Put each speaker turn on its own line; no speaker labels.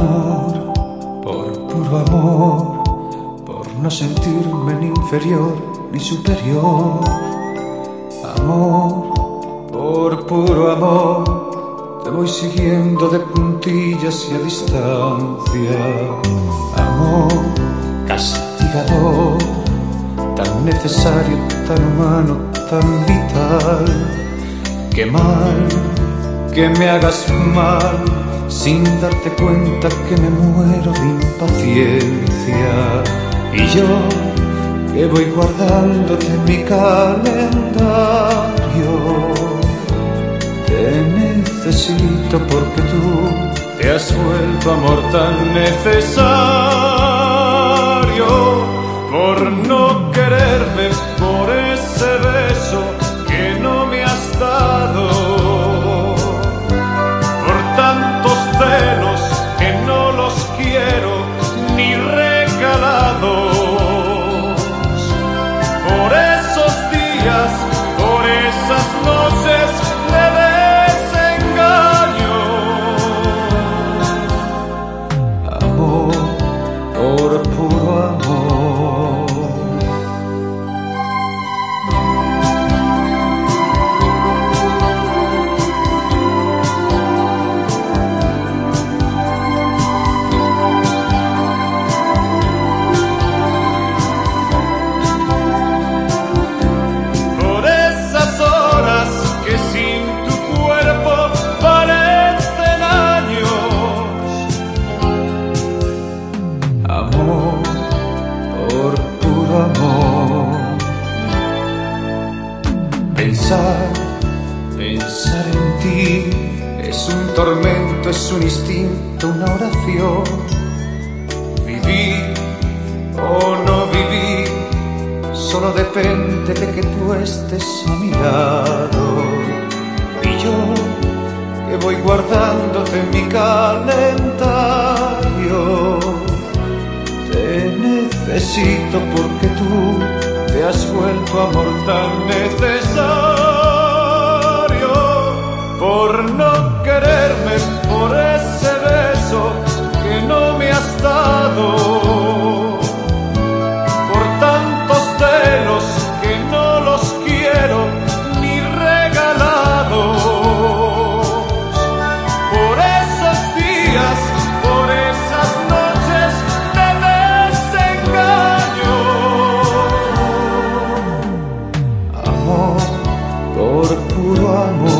amor, por puro amor, por no sentirme ni inferior ni superior. Amor, por puro amor, te voy siguiendo de puntillas y a distancia. Amor, castigador, tan necesario, tan humano, tan vital. Qué mal que me hagas mal sin darte cuenta que me muero de impaciencia. Y yo que voy guardándote mi calendario. Te necesito porque tú te has vuelto amor tan necesario noches de desengaño. Amor, Pensar, en ti es un tormento, es un instinto, una oración. Vivir o no vivir solo depende de que tú estés a mi lado. Y yo que voy guardándote en mi calendario. Te necesito porque tú te has vuelto amor tan necesario por no quererme, por ese beso que no me has dado, por tantos celos que no los quiero ni regalados, por esos días, por esas noches de desengaño, amor por puro amor.